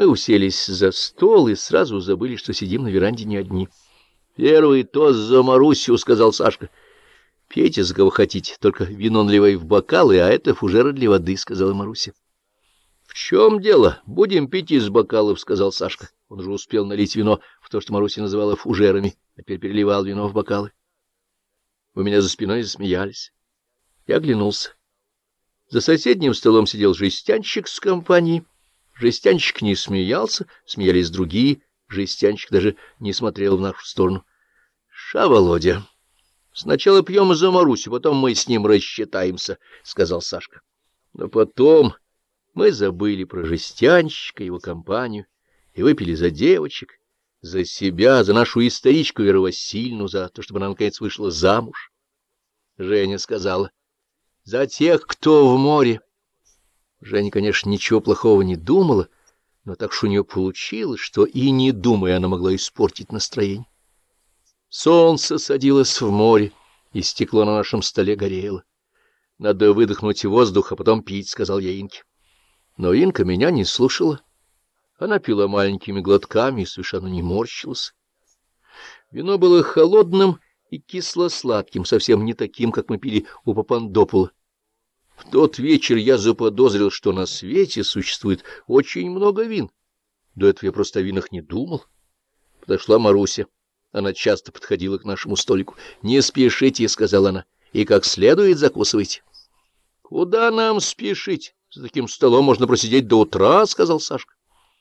Мы уселись за стол и сразу забыли, что сидим на веранде не одни. — Первый тост за Марусю, — сказал Сашка. — Пейте, за кого хотите, только вино наливай в бокалы, а это фужеры для воды, — сказала Маруся. — В чем дело? Будем пить из бокалов, — сказал Сашка. Он уже успел налить вино в то, что Маруся называла фужерами, а теперь переливал вино в бокалы. У меня за спиной засмеялись. Я оглянулся. За соседним столом сидел жестянщик с компанией. Жестянщик не смеялся, смеялись другие. Жестянщик даже не смотрел в нашу сторону. — Ша, Володя, сначала пьем за Марусю, потом мы с ним рассчитаемся, — сказал Сашка. Но потом мы забыли про жестянщика, его компанию, и выпили за девочек, за себя, за нашу историчку Веру Васильевну, за то, чтобы она, наконец, вышла замуж. Женя сказала, — за тех, кто в море. Женя, конечно, ничего плохого не думала, но так что у нее получилось, что и не думая она могла испортить настроение. Солнце садилось в море, и стекло на нашем столе горело. Надо выдохнуть воздух, а потом пить, — сказал я Инке. Но Инка меня не слушала. Она пила маленькими глотками и совершенно не морщилась. Вино было холодным и кисло-сладким, совсем не таким, как мы пили у Папандопула. В тот вечер я заподозрил, что на свете существует очень много вин. До этого я просто о винах не думал. Подошла Маруся. Она часто подходила к нашему столику. — Не спешите, — сказала она, — и как следует закусывайте. — Куда нам спешить? За таким столом можно просидеть до утра, — сказал Сашка.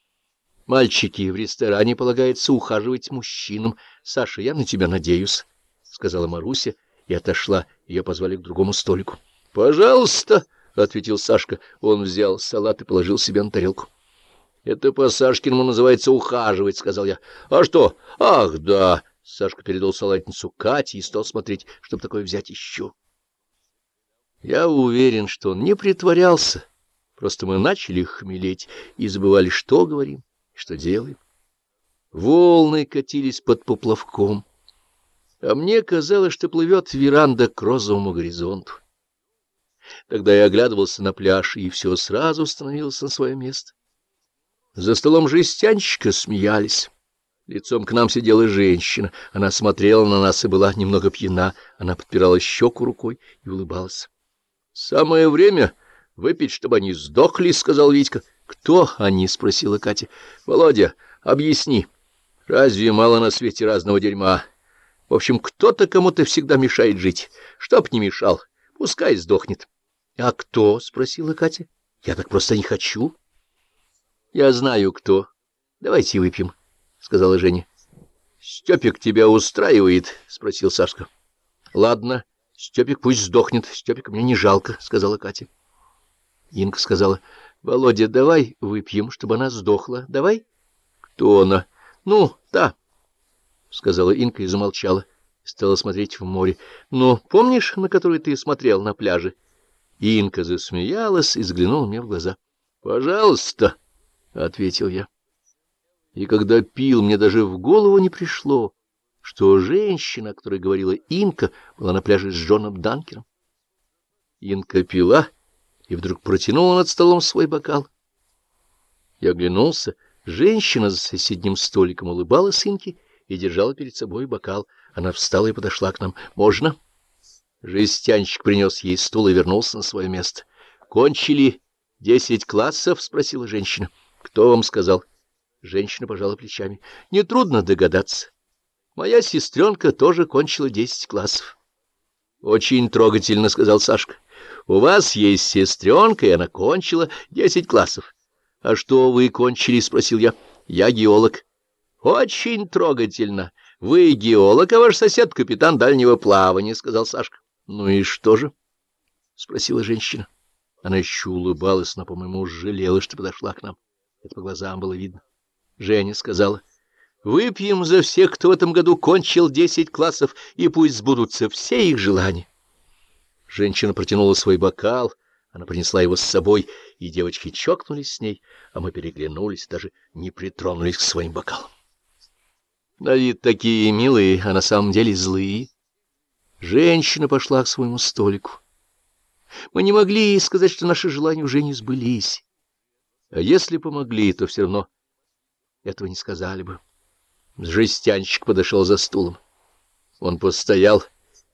— Мальчики, в ресторане полагается ухаживать мужчинам. Саша, я на тебя надеюсь, — сказала Маруся и отошла. Ее позвали к другому столику. — Пожалуйста, — ответил Сашка. Он взял салат и положил себе на тарелку. — Это по-сашкиному называется ухаживать, — сказал я. — А что? Ах, да. Сашка передал салатницу Кате и стал смотреть, чтобы такое взять еще. Я уверен, что он не притворялся. Просто мы начали хмелеть и забывали, что говорим, что делаем. Волны катились под поплавком, а мне казалось, что плывет веранда к розовому горизонту. Тогда я оглядывался на пляж, и все сразу становилось на свое место. За столом жестянщика смеялись. Лицом к нам сидела женщина. Она смотрела на нас и была немного пьяна. Она подпирала щеку рукой и улыбалась. — Самое время выпить, чтобы они сдохли, — сказал Витька. — Кто они? — спросила Катя. — Володя, объясни. Разве мало на свете разного дерьма? В общем, кто-то кому-то всегда мешает жить. Чтоб не мешал, пускай сдохнет. — А кто? — спросила Катя. — Я так просто не хочу. — Я знаю, кто. Давайте выпьем, — сказала Женя. — Степик тебя устраивает? — спросил Сашка. — Ладно, Степик пусть сдохнет. Степика мне не жалко, — сказала Катя. Инка сказала, — Володя, давай выпьем, чтобы она сдохла. Давай? — Кто она? — Ну, да, — сказала Инка и замолчала. Стала смотреть в море. — Ну, помнишь, на который ты смотрел на пляже? — Инка засмеялась и взглянула мне в глаза. — Пожалуйста, — ответил я. И когда пил, мне даже в голову не пришло, что женщина, о которой говорила Инка, была на пляже с Джоном Данкером. Инка пила и вдруг протянула над столом свой бокал. Я оглянулся. Женщина за соседним столиком улыбалась Инке и держала перед собой бокал. Она встала и подошла к нам. «Можно?» Жестянщик принес ей стул и вернулся на свое место. — Кончили десять классов? — спросила женщина. — Кто вам сказал? Женщина пожала плечами. — Нетрудно догадаться. Моя сестренка тоже кончила десять классов. — Очень трогательно, — сказал Сашка. — У вас есть сестренка, и она кончила десять классов. — А что вы кончили? — спросил я. — Я геолог. — Очень трогательно. Вы геолог, а ваш сосед — капитан дальнего плавания, — сказал Сашка. — Ну и что же? — спросила женщина. Она еще улыбалась, но, по-моему, жалела, что подошла к нам. Это по глазам было видно. Женя сказала, — Выпьем за всех, кто в этом году кончил десять классов, и пусть сбудутся все их желания. Женщина протянула свой бокал, она принесла его с собой, и девочки чокнулись с ней, а мы переглянулись, даже не притронулись к своим бокалам. На вид такие милые, а на самом деле злые. Женщина пошла к своему столику. Мы не могли ей сказать, что наши желания уже не сбылись. А если помогли, то все равно этого не сказали бы. Жестянщик подошел за стулом. Он постоял,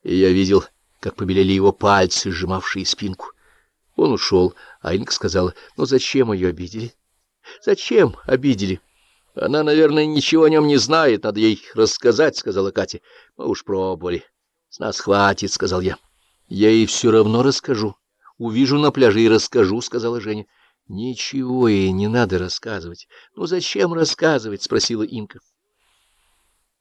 и я видел, как побелели его пальцы, сжимавшие спинку. Он ушел, а Инка сказала, ну зачем ее обидели? Зачем обидели? Она, наверное, ничего о нем не знает, надо ей рассказать, — сказала Катя. Мы уж пробовали. С нас хватит, — сказал я. Я ей все равно расскажу. Увижу на пляже и расскажу, — сказала Женя. Ничего ей не надо рассказывать. Ну зачем рассказывать? — спросила Инка.